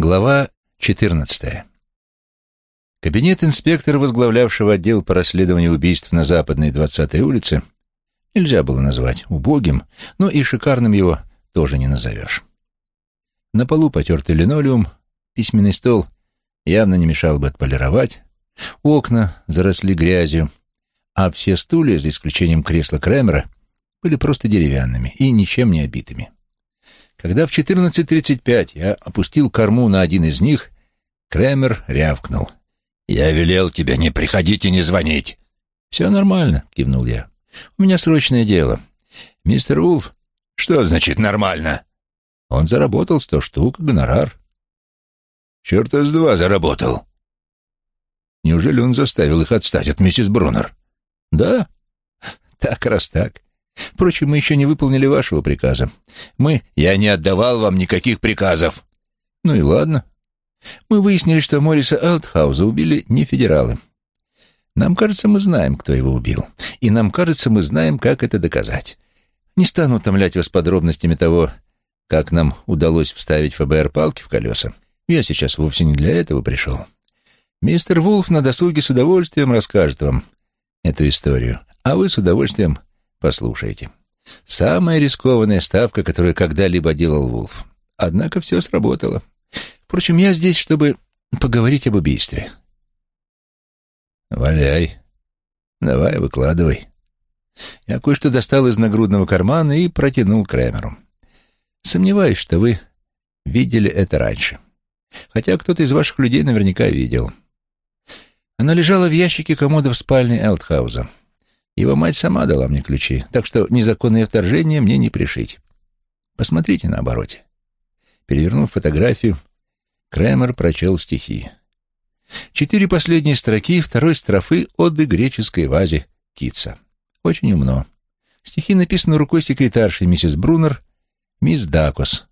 Глава 14. Кабинет инспектора, возглавлявшего отдел по расследованию убийств на Западной 20-й улице, нельзя было назвать убогим, но и шикарным его тоже не назовешь. На полу потертый линолеум, письменный стол явно не мешал бы отполировать, окна заросли грязью, а все стулья, за исключением кресла Кремера, были просто деревянными и ничем не обитыми. Когда в 14.35 я опустил корму на один из них, Кремер рявкнул. «Я велел тебе не приходить и не звонить». «Все нормально», — кивнул я. «У меня срочное дело. Мистер Улф...» «Что значит нормально?» «Он заработал сто штук, гонорар». «Черта с два заработал». «Неужели он заставил их отстать от миссис Брунер?» «Да, так раз так. Впрочем, мы еще не выполнили вашего приказа. Мы... Я не отдавал вам никаких приказов. Ну и ладно. Мы выяснили, что Мориса Элтхауза убили не федералы. Нам кажется, мы знаем, кто его убил. И нам кажется, мы знаем, как это доказать. Не стану утомлять вас подробностями того, как нам удалось вставить ФБР палки в колеса. Я сейчас вовсе не для этого пришел. Мистер Вулф на досуге с удовольствием расскажет вам эту историю, а вы с удовольствием Послушайте. Самая рискованная ставка, которую когда-либо делал Вулф. Однако все сработало. Впрочем, я здесь, чтобы поговорить об убийстве. Валяй. Давай, выкладывай. Я кое-что достал из нагрудного кармана и протянул Крэмеру. Сомневаюсь, что вы видели это раньше. Хотя кто-то из ваших людей наверняка видел. Она лежала в ящике комода в спальне Элтхауза. Его мать сама дала мне ключи, так что незаконное вторжение мне не пришить. Посмотрите на обороте. Перевернув фотографию, Кремер прочел стихи. Четыре последние строки второй строфы оды греческой вазе Китса. Очень умно. Стихи написаны рукой секретарши миссис Брунер, мисс Дакус,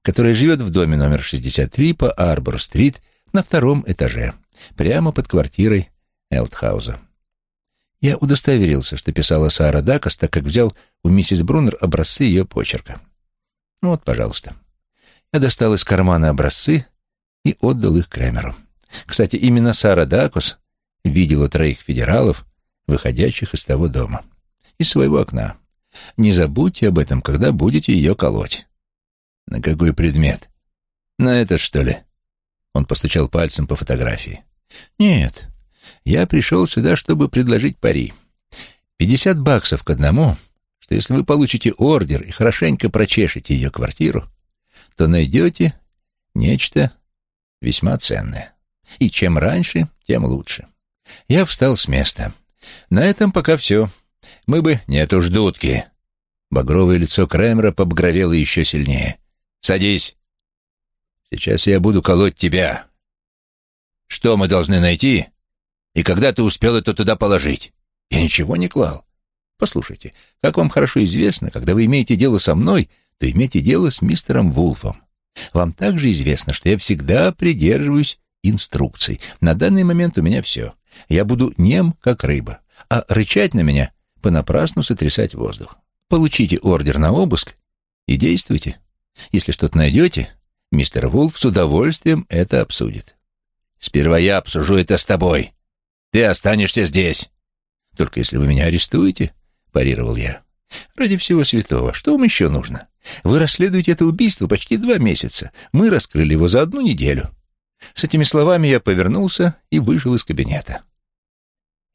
которая живет в доме номер 63 по Арбор-стрит на втором этаже, прямо под квартирой Элтхауза. Я удостоверился, что писала Сара Дакус, так как взял у миссис Брунер образцы ее почерка. Ну вот, пожалуйста. Я достал из кармана образцы и отдал их Кремеру. Кстати, именно Сара Дакус видела троих федералов, выходящих из того дома. Из своего окна. Не забудьте об этом, когда будете ее колоть. На какой предмет? На этот, что ли? Он постучал пальцем по фотографии. Нет, я пришел сюда, чтобы предложить пари. Пятьдесят баксов к одному, что если вы получите ордер и хорошенько прочешете ее квартиру, то найдете нечто весьма ценное. И чем раньше, тем лучше. Я встал с места. На этом пока все. Мы бы... Нет уж, дудки. Багровое лицо Крэмера побагровело еще сильнее. Садись. Сейчас я буду колоть тебя. Что мы должны найти, и когда ты успел это туда положить? Я ничего не клал. Послушайте, как вам хорошо известно, когда вы имеете дело со мной, то имеете дело с мистером Вулфом. Вам также известно, что я всегда придерживаюсь инструкций. На данный момент у меня все. Я буду нем, как рыба, а рычать на меня — понапрасну сотрясать воздух. Получите ордер на обыск и действуйте. Если что-то найдете, мистер Вулф с удовольствием это обсудит. Сперва я обсужу это с тобой, ты останешься здесь. Только если вы меня арестуете, парировал я. Ради всего святого, что вам еще нужно? Вы расследуете это убийство почти два месяца. Мы раскрыли его за одну неделю. С этими словами я повернулся и вышел из кабинета.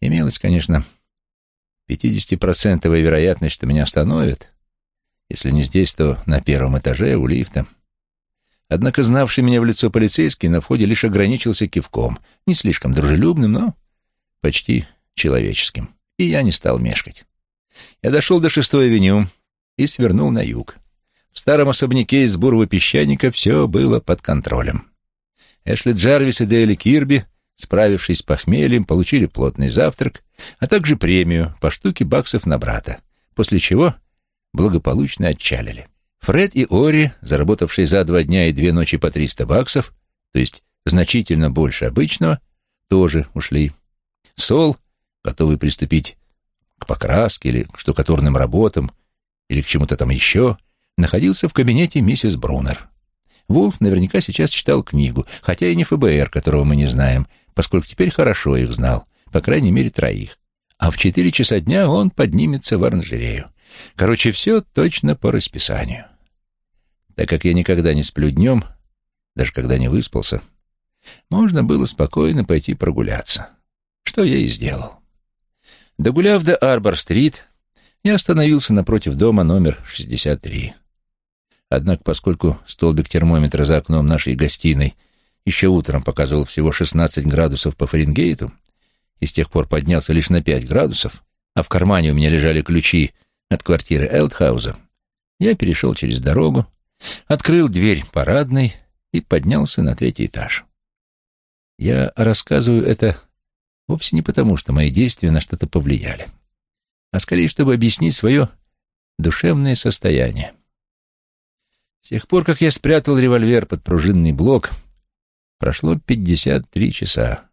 Имелась, конечно, пятидесятипроцентовая вероятность, что меня остановят. Если не здесь, то на первом этаже у лифта. Однако знавший меня в лицо полицейский на входе лишь ограничился кивком, не слишком дружелюбным, но почти человеческим, и я не стал мешкать. Я дошел до шестой авеню и свернул на юг. В старом особняке из бурого песчаника все было под контролем. Эшли Джарвис и Дейли Кирби, справившись с похмельем, получили плотный завтрак, а также премию по штуке баксов на брата, после чего благополучно отчалили. Фред и Ори, заработавшие за два дня и две ночи по 300 баксов, то есть значительно больше обычного, тоже ушли. Сол, готовый приступить к покраске или к штукатурным работам, или к чему-то там еще, находился в кабинете миссис Брунер. Вулф наверняка сейчас читал книгу, хотя и не ФБР, которого мы не знаем, поскольку теперь хорошо их знал, по крайней мере, троих. А в четыре часа дня он поднимется в оранжерею. Короче, все точно по расписанию. Так как я никогда не сплю днем, даже когда не выспался, можно было спокойно пойти прогуляться, что я и сделал. Догуляв до Арбор-стрит, я остановился напротив дома номер 63. Однако, поскольку столбик термометра за окном нашей гостиной еще утром показывал всего 16 градусов по Фаренгейту и с тех пор поднялся лишь на 5 градусов, а в кармане у меня лежали ключи от квартиры Элтхауза, я перешел через дорогу, открыл дверь парадной и поднялся на третий этаж. Я рассказываю это вовсе не потому, что мои действия на что-то повлияли, а скорее, чтобы объяснить свое душевное состояние. С тех пор, как я спрятал револьвер под пружинный блок, прошло 53 часа.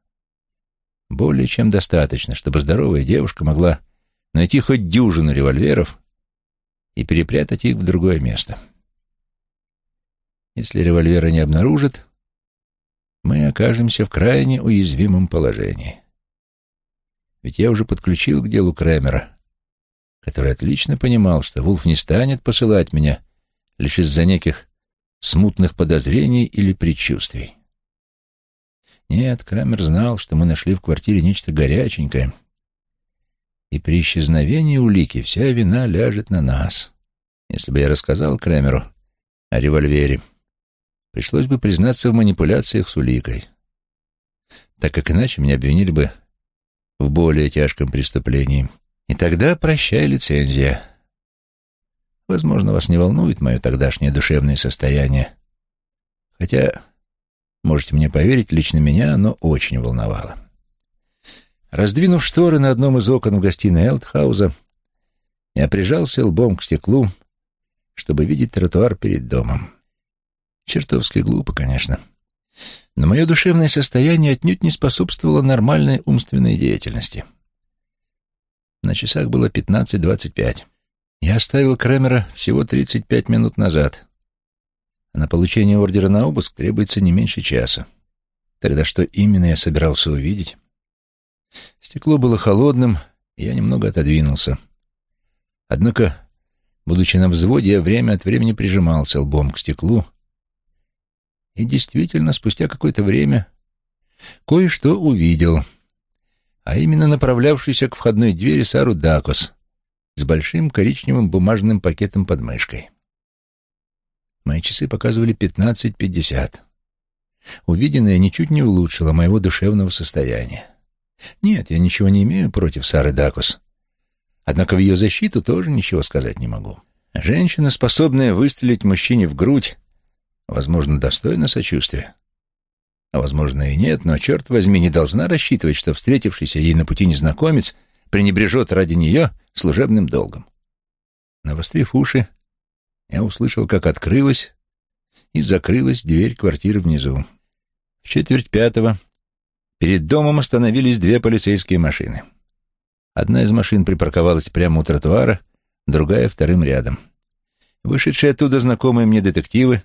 Более чем достаточно, чтобы здоровая девушка могла найти хоть дюжину револьверов и перепрятать их в другое место. Если револьвера не обнаружат, мы окажемся в крайне уязвимом положении. Ведь я уже подключил к делу Крэмера, который отлично понимал, что Вулф не станет посылать меня лишь из-за неких смутных подозрений или предчувствий. Нет, Крамер знал, что мы нашли в квартире нечто горяченькое, и при исчезновении улики вся вина ляжет на нас. Если бы я рассказал Крамеру о револьвере, пришлось бы признаться в манипуляциях с уликой, так как иначе меня обвинили бы в более тяжком преступлении. И тогда прощай лицензия. Возможно, вас не волнует мое тогдашнее душевное состояние, хотя, можете мне поверить, лично меня оно очень волновало. Раздвинув шторы на одном из окон в гостиной Элтхауза, я прижался лбом к стеклу, чтобы видеть тротуар перед домом. Чертовски глупо, конечно. Но мое душевное состояние отнюдь не способствовало нормальной умственной деятельности. На часах было пятнадцать двадцать пять. Я оставил Кремера всего тридцать пять минут назад. А на получение ордера на обыск требуется не меньше часа. Тогда что именно я собирался увидеть? Стекло было холодным, и я немного отодвинулся. Однако, будучи на взводе, я время от времени прижимался лбом к стеклу, и действительно, спустя какое-то время кое-что увидел, а именно направлявшийся к входной двери Сару Дакос с большим коричневым бумажным пакетом под мышкой. Мои часы показывали пятнадцать пятьдесят. Увиденное ничуть не улучшило моего душевного состояния. Нет, я ничего не имею против Сары Дакус. Однако в ее защиту тоже ничего сказать не могу. Женщина, способная выстрелить мужчине в грудь, возможно, достойна сочувствия. А возможно и нет, но, черт возьми, не должна рассчитывать, что встретившийся ей на пути незнакомец пренебрежет ради нее служебным долгом. Навострив уши, я услышал, как открылась и закрылась дверь квартиры внизу. В четверть пятого Перед домом остановились две полицейские машины. Одна из машин припарковалась прямо у тротуара, другая вторым рядом. Вышедшие оттуда знакомые мне детективы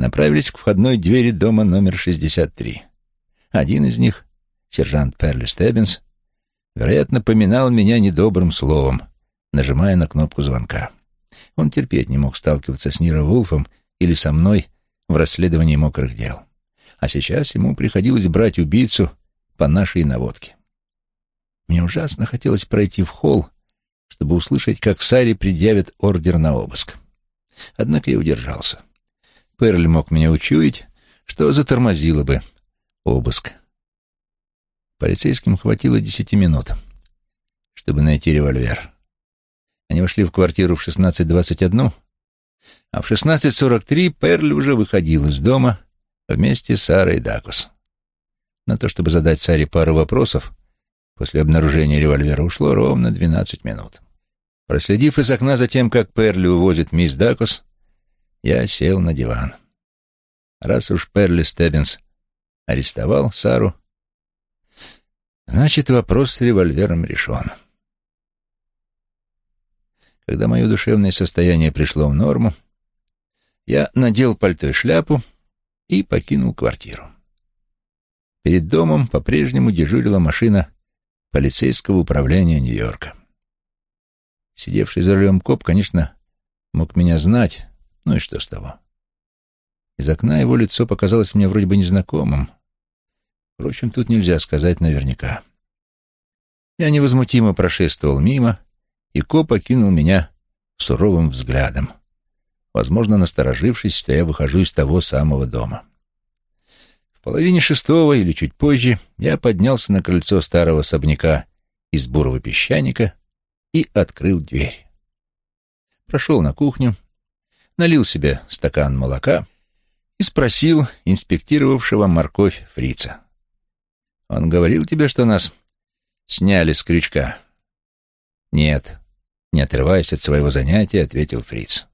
направились к входной двери дома номер 63. Один из них, сержант Перли Стеббинс, вероятно, поминал меня недобрым словом, нажимая на кнопку звонка. Он терпеть не мог сталкиваться с Ниро Вулфом или со мной в расследовании мокрых дел. А сейчас ему приходилось брать убийцу по нашей наводке. Мне ужасно хотелось пройти в холл, чтобы услышать, как Саре предъявят ордер на обыск. Однако я удержался. Перль мог меня учуять, что затормозило бы обыск. Полицейским хватило десяти минут, чтобы найти револьвер. Они вошли в квартиру в 16.21, а в 16.43 Перль уже выходил из дома вместе с Сарой Дакус. На то, чтобы задать Саре пару вопросов, после обнаружения револьвера ушло ровно двенадцать минут. Проследив из окна за тем, как Перли увозит мисс Дакус, я сел на диван. Раз уж Перли Стеббинс арестовал Сару, значит, вопрос с револьвером решен. Когда мое душевное состояние пришло в норму, я надел пальто и шляпу и покинул квартиру. Перед домом по-прежнему дежурила машина полицейского управления Нью-Йорка. Сидевший за рулем коп, конечно, мог меня знать, ну и что с того. Из окна его лицо показалось мне вроде бы незнакомым. Впрочем, тут нельзя сказать наверняка. Я невозмутимо прошествовал мимо, и коп окинул меня суровым взглядом, возможно, насторожившись, что я выхожу из того самого дома. В половине шестого или чуть позже я поднялся на крыльцо старого особняка из бурого песчаника и открыл дверь. Прошел на кухню, налил себе стакан молока и спросил инспектировавшего морковь фрица. «Он говорил тебе, что нас сняли с крючка?» «Нет», — не отрываясь от своего занятия, ответил фриц.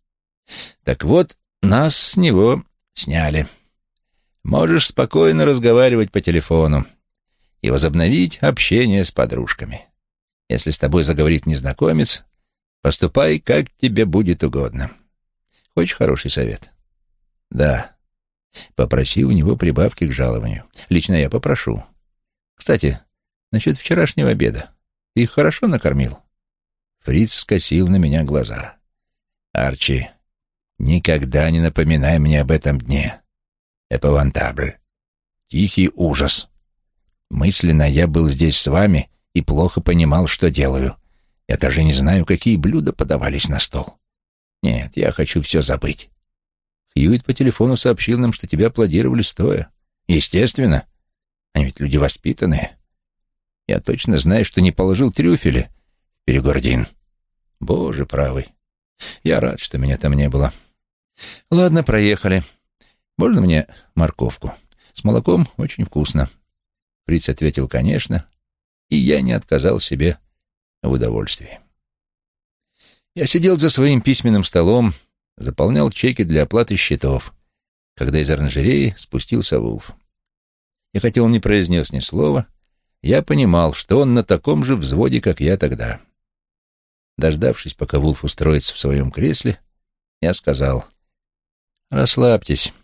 «Так вот, нас с него сняли. Можешь спокойно разговаривать по телефону и возобновить общение с подружками. Если с тобой заговорит незнакомец, поступай, как тебе будет угодно. Хочешь хороший совет? Да. Попроси у него прибавки к жалованию. Лично я попрошу. Кстати, насчет вчерашнего обеда. Ты их хорошо накормил? Фриц скосил на меня глаза. Арчи, никогда не напоминай мне об этом дне. Эпавантабль. Тихий ужас. Мысленно я был здесь с вами и плохо понимал, что делаю. Я даже не знаю, какие блюда подавались на стол. Нет, я хочу все забыть. Хьюит по телефону сообщил нам, что тебя аплодировали стоя. Естественно. Они ведь люди воспитанные. Я точно знаю, что не положил трюфели в перегордин. Боже правый. Я рад, что меня там не было. Ладно, проехали. Можно мне морковку? С молоком очень вкусно. Фриц ответил, конечно, и я не отказал себе в удовольствии. Я сидел за своим письменным столом, заполнял чеки для оплаты счетов, когда из оранжереи спустился Вулф. И хотя он не произнес ни слова, я понимал, что он на таком же взводе, как я тогда. Дождавшись, пока Вулф устроится в своем кресле, я сказал, «Расслабьтесь.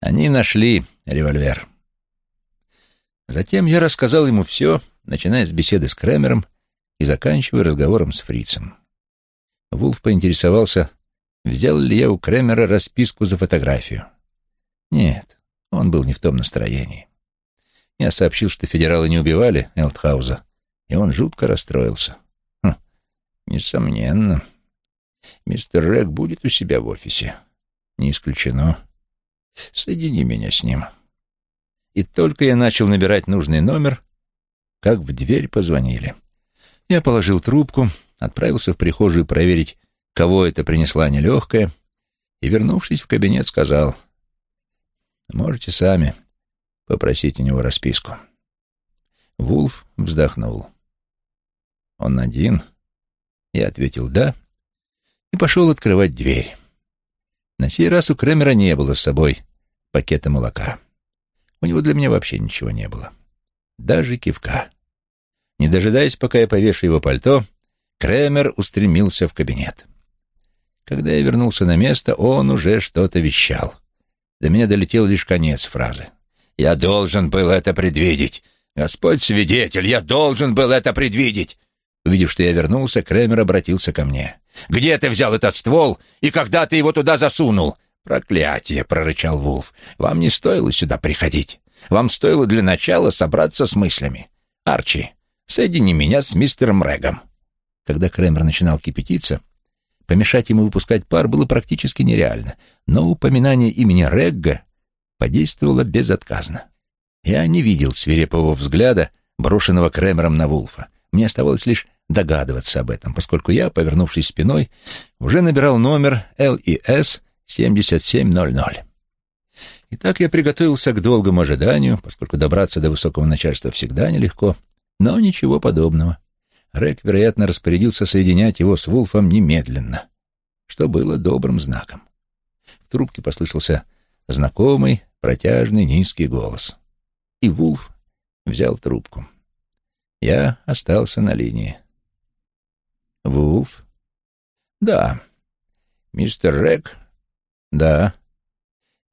Они нашли револьвер». Затем я рассказал ему все, начиная с беседы с Кремером и заканчивая разговором с фрицем. Вулф поинтересовался, взял ли я у Кремера расписку за фотографию. Нет, он был не в том настроении. Я сообщил, что федералы не убивали Элтхауза, и он жутко расстроился. Хм, несомненно. Мистер Рэг будет у себя в офисе. Не исключено. Соедини меня с ним. И только я начал набирать нужный номер, как в дверь позвонили. Я положил трубку, отправился в прихожую проверить, кого это принесла нелегкая, и, вернувшись в кабинет, сказал, «Можете сами попросить у него расписку». Вулф вздохнул. «Он один?» Я ответил «да» и пошел открывать дверь. На сей раз у Кремера не было с собой пакета молока. У него для меня вообще ничего не было. Даже кивка. Не дожидаясь, пока я повешу его пальто, Кремер устремился в кабинет. Когда я вернулся на место, он уже что-то вещал. До меня долетел лишь конец фразы. «Я должен был это предвидеть. Господь свидетель, я должен был это предвидеть!» Увидев, что я вернулся, Кремер обратился ко мне. «Где ты взял этот ствол и когда ты его туда засунул? «Проклятие!» — прорычал Вулф. «Вам не стоило сюда приходить. Вам стоило для начала собраться с мыслями. Арчи, соедини меня с мистером Рэгом». Когда Кремер начинал кипятиться, помешать ему выпускать пар было практически нереально, но упоминание имени Регга подействовало безотказно. Я не видел свирепого взгляда, брошенного Кремером на Вулфа. Мне оставалось лишь догадываться об этом, поскольку я, повернувшись спиной, уже набирал номер ЛИС 7700. Итак, я приготовился к долгому ожиданию, поскольку добраться до высокого начальства всегда нелегко, но ничего подобного. Рек, вероятно, распорядился соединять его с Вулфом немедленно, что было добрым знаком. В трубке послышался знакомый, протяжный, низкий голос. И Вулф взял трубку. Я остался на линии. «Вулф?» «Да. Мистер Рек?» «Да».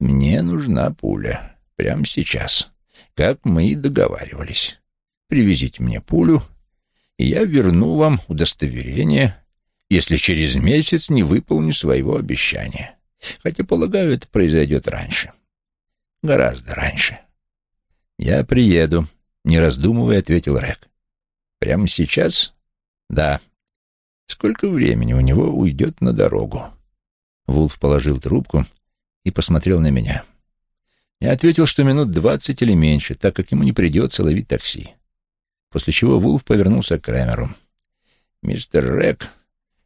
Мне нужна пуля. Прямо сейчас. Как мы и договаривались. Привезите мне пулю, я верну вам удостоверение, если через месяц не выполню своего обещания. Хотя, полагаю, это произойдет раньше. Гораздо раньше. Я приеду, не раздумывая, ответил Рек. Прямо сейчас? Да. Сколько времени у него уйдет на дорогу? Вулф положил трубку и посмотрел на меня. Я ответил, что минут двадцать или меньше, так как ему не придется ловить такси. После чего Вулф повернулся к Крэмеру. «Мистер Рек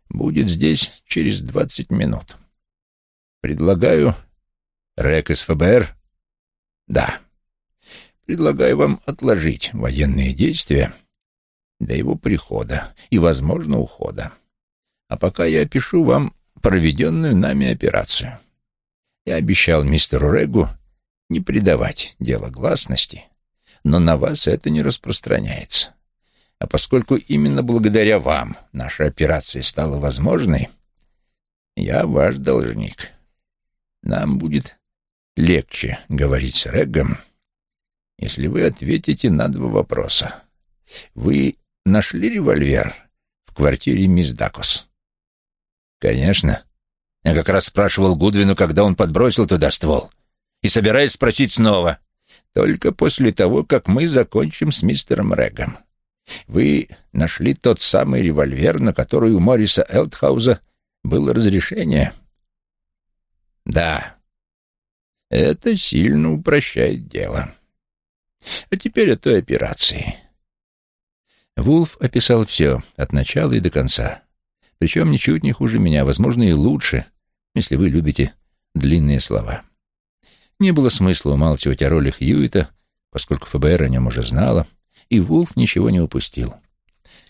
будет здесь через двадцать минут. Предлагаю...» «Рек из ФБР?» «Да. Предлагаю вам отложить военные действия до его прихода и, возможно, ухода. А пока я опишу вам проведенную нами операцию. Я обещал мистеру Регу не придавать дело гласности, но на вас это не распространяется. А поскольку именно благодаря вам наша операция стала возможной, я ваш должник. Нам будет легче говорить с Регом, если вы ответите на два вопроса. Вы нашли револьвер в квартире мисс Дакос? Конечно. Я как раз спрашивал Гудвину, когда он подбросил туда ствол. И собираюсь спросить снова. Только после того, как мы закончим с мистером Регом. Вы нашли тот самый револьвер, на который у Мориса Элтхауза было разрешение? Да. Это сильно упрощает дело. А теперь о той операции. Вулф описал все, от начала и до конца. Причем ничуть не хуже меня, возможно, и лучше, если вы любите длинные слова. Не было смысла умалчивать о роли Хьюита, поскольку ФБР о нем уже знало, и Вулф ничего не упустил.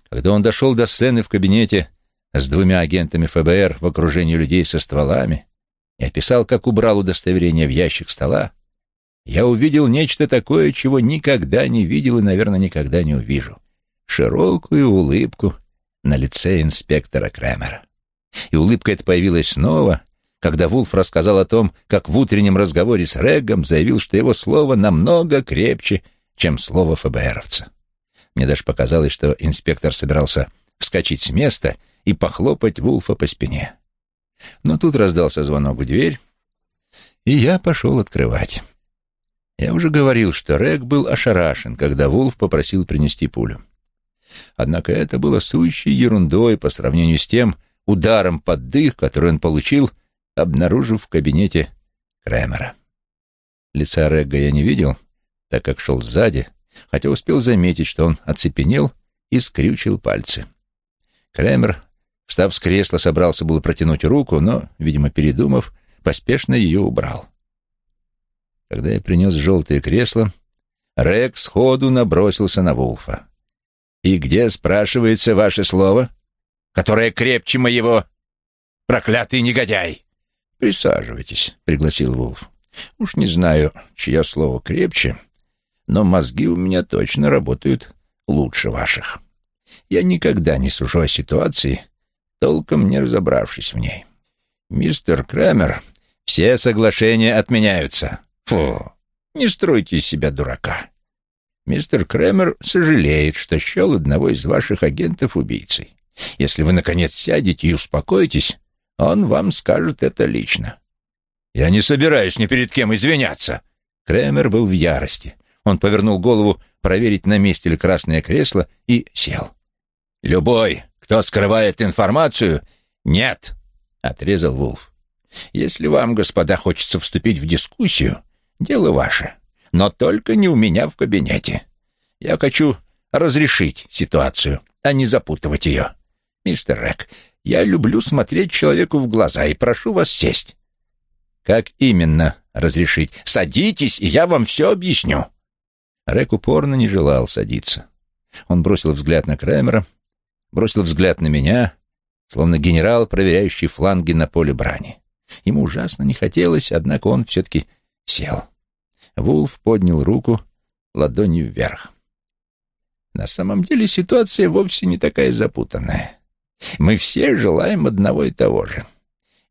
Когда он дошел до сцены в кабинете с двумя агентами ФБР в окружении людей со стволами и описал, как убрал удостоверение в ящик стола, я увидел нечто такое, чего никогда не видел и, наверное, никогда не увижу широкую улыбку на лице инспектора Крэмера. И улыбка эта появилась снова, когда Вулф рассказал о том, как в утреннем разговоре с Регом заявил, что его слово намного крепче, чем слово ФБРовца. Мне даже показалось, что инспектор собирался вскочить с места и похлопать Вулфа по спине. Но тут раздался звонок в дверь, и я пошел открывать. Я уже говорил, что Рег был ошарашен, когда Вулф попросил принести пулю. Однако это было сущей ерундой по сравнению с тем ударом под дых, который он получил, обнаружив в кабинете Крэмера. Лица Регга я не видел, так как шел сзади, хотя успел заметить, что он оцепенел и скрючил пальцы. Крэмер, встав с кресла, собрался было протянуть руку, но, видимо, передумав, поспешно ее убрал. Когда я принес желтое кресло, Рэг сходу набросился на Вулфа. «И где, спрашивается, ваше слово, которое крепче моего? Проклятый негодяй!» «Присаживайтесь», — пригласил Вулф. «Уж не знаю, чье слово крепче, но мозги у меня точно работают лучше ваших. Я никогда не сужу о ситуации, толком не разобравшись в ней. Мистер Крамер, все соглашения отменяются. Фу, не стройте из себя дурака. Мистер Кремер сожалеет, что счел одного из ваших агентов убийцей. Если вы, наконец, сядете и успокоитесь, он вам скажет это лично. Я не собираюсь ни перед кем извиняться. Кремер был в ярости. Он повернул голову проверить, на месте ли красное кресло, и сел. «Любой, кто скрывает информацию...» «Нет!» — отрезал Вулф. «Если вам, господа, хочется вступить в дискуссию, дело ваше но только не у меня в кабинете. Я хочу разрешить ситуацию, а не запутывать ее. Мистер Рек, я люблю смотреть человеку в глаза и прошу вас сесть. Как именно разрешить? Садитесь, и я вам все объясню. Рек упорно не желал садиться. Он бросил взгляд на Крэмера, бросил взгляд на меня, словно генерал, проверяющий фланги на поле брани. Ему ужасно не хотелось, однако он все-таки сел. Вулф поднял руку ладонью вверх. На самом деле ситуация вовсе не такая запутанная. Мы все желаем одного и того же.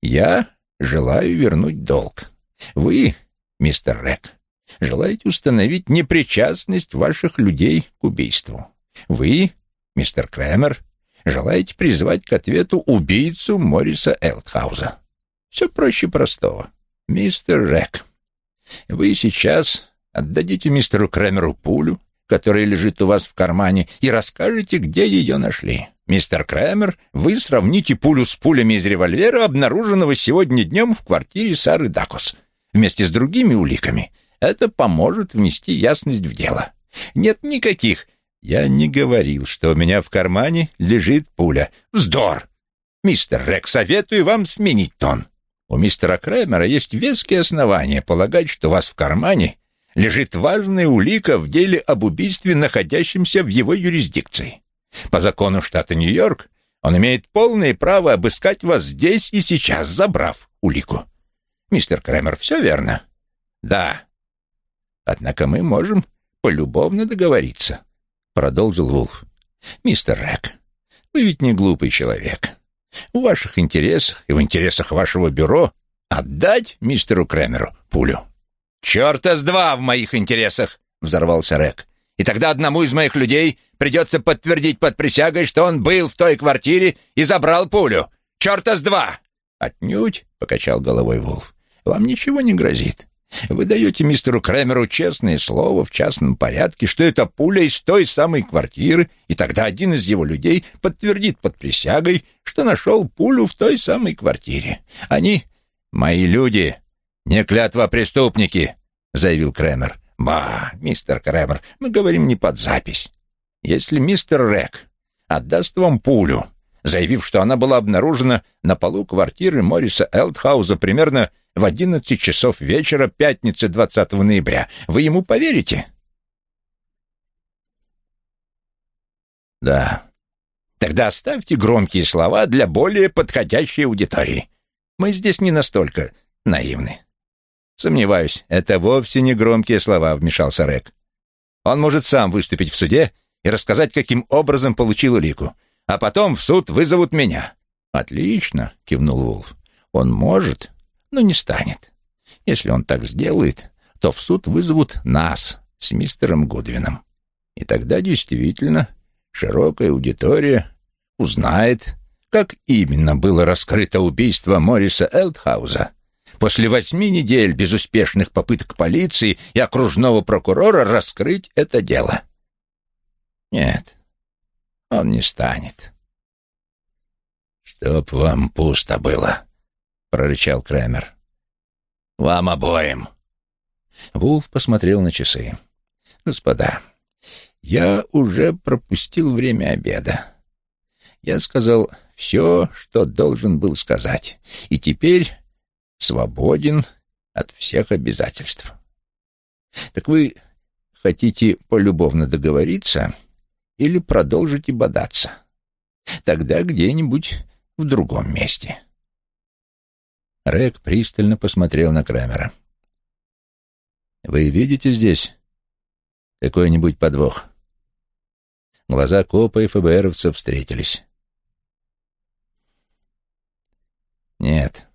Я желаю вернуть долг. Вы мистер Рек, желаете установить непричастность ваших людей к убийству. Вы, мистер Кремер, желаете призвать к ответу убийцу Мориса Элтхауза. Все проще простого. Мистер Рек, вы сейчас отдадите мистеру Кремеру пулю, которая лежит у вас в кармане, и расскажете, где ее нашли. Мистер Кремер, вы сравните пулю с пулями из револьвера, обнаруженного сегодня днем в квартире Сары Дакос, вместе с другими уликами. Это поможет внести ясность в дело. Нет никаких «Я не говорил, что у меня в кармане лежит пуля. Вздор! Мистер Рек, советую вам сменить тон. У мистера Кремера есть веские основания полагать, что у вас в кармане лежит важная улика в деле об убийстве, находящемся в его юрисдикции. По закону штата Нью-Йорк он имеет полное право обыскать вас здесь и сейчас, забрав улику. Мистер Кремер, все верно? Да. Однако мы можем полюбовно договориться продолжил Вулф. «Мистер Рэк, вы ведь не глупый человек. В ваших интересах и в интересах вашего бюро отдать мистеру Кремеру пулю». «Черта с два в моих интересах!» — взорвался Рэк. «И тогда одному из моих людей придется подтвердить под присягой, что он был в той квартире и забрал пулю. Черта с два!» «Отнюдь!» — покачал головой Вулф. «Вам ничего не грозит. Вы даете мистеру Кремеру честное слово в частном порядке, что это пуля из той самой квартиры, и тогда один из его людей подтвердит под присягой, что нашел пулю в той самой квартире. Они — мои люди, не клятва преступники, — заявил Кремер. «Ба, мистер Кремер, мы говорим не под запись. Если мистер Рек отдаст вам пулю, заявив, что она была обнаружена на полу квартиры Мориса Элтхауза примерно в одиннадцать часов вечера пятницы 20 ноября. Вы ему поверите? Да. Тогда оставьте громкие слова для более подходящей аудитории. Мы здесь не настолько наивны. Сомневаюсь, это вовсе не громкие слова, вмешался Рек. Он может сам выступить в суде и рассказать, каким образом получил улику. А потом в суд вызовут меня. Отлично, кивнул Вулф. Он может, но не станет. Если он так сделает, то в суд вызовут нас с мистером Гудвином. И тогда действительно широкая аудитория узнает, как именно было раскрыто убийство Мориса Элтхауза после восьми недель безуспешных попыток полиции и окружного прокурора раскрыть это дело. Нет, он не станет. «Чтоб вам пусто было», прорычал Крэмер. «Вам обоим!» Вулф посмотрел на часы. «Господа, я уже пропустил время обеда. Я сказал все, что должен был сказать, и теперь свободен от всех обязательств. Так вы хотите полюбовно договориться или продолжите бодаться? Тогда где-нибудь в другом месте». Рэг пристально посмотрел на Крамера. «Вы видите здесь какой-нибудь подвох?» Глаза копа и ФБРовца встретились. «Нет», —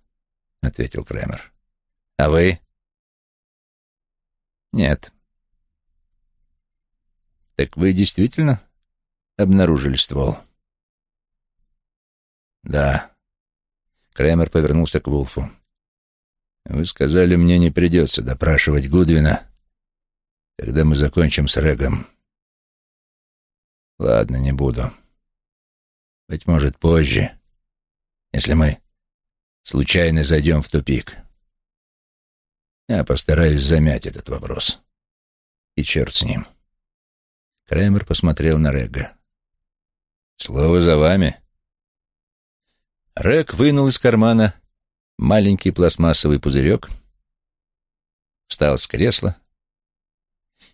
ответил Крамер. «А вы?» «Нет». «Так вы действительно обнаружили ствол?» «Да». Кремер повернулся к Вулфу. «Вы сказали, мне не придется допрашивать Гудвина, когда мы закончим с Регом. Ладно, не буду. Быть может, позже, если мы случайно зайдем в тупик. Я постараюсь замять этот вопрос. И черт с ним». Кремер посмотрел на Рега. «Слово за вами». Рэг вынул из кармана маленький пластмассовый пузырек, встал с кресла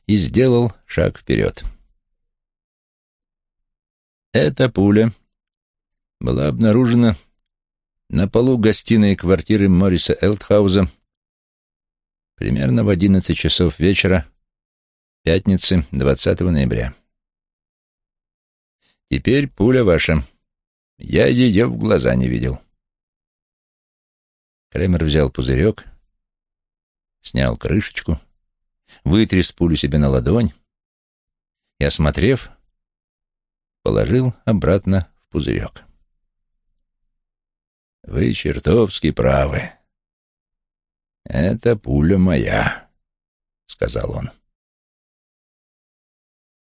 и сделал шаг вперед. Эта пуля была обнаружена на полу гостиной квартиры Мориса Элтхауза примерно в одиннадцать часов вечера пятницы 20 ноября. Теперь пуля ваша. Я ее в глаза не видел. Кремер взял пузырек снял крышечку, вытряс пулю себе на ладонь и, осмотрев, положил обратно в пузырек. «Вы чертовски правы. Это пуля моя», — сказал он.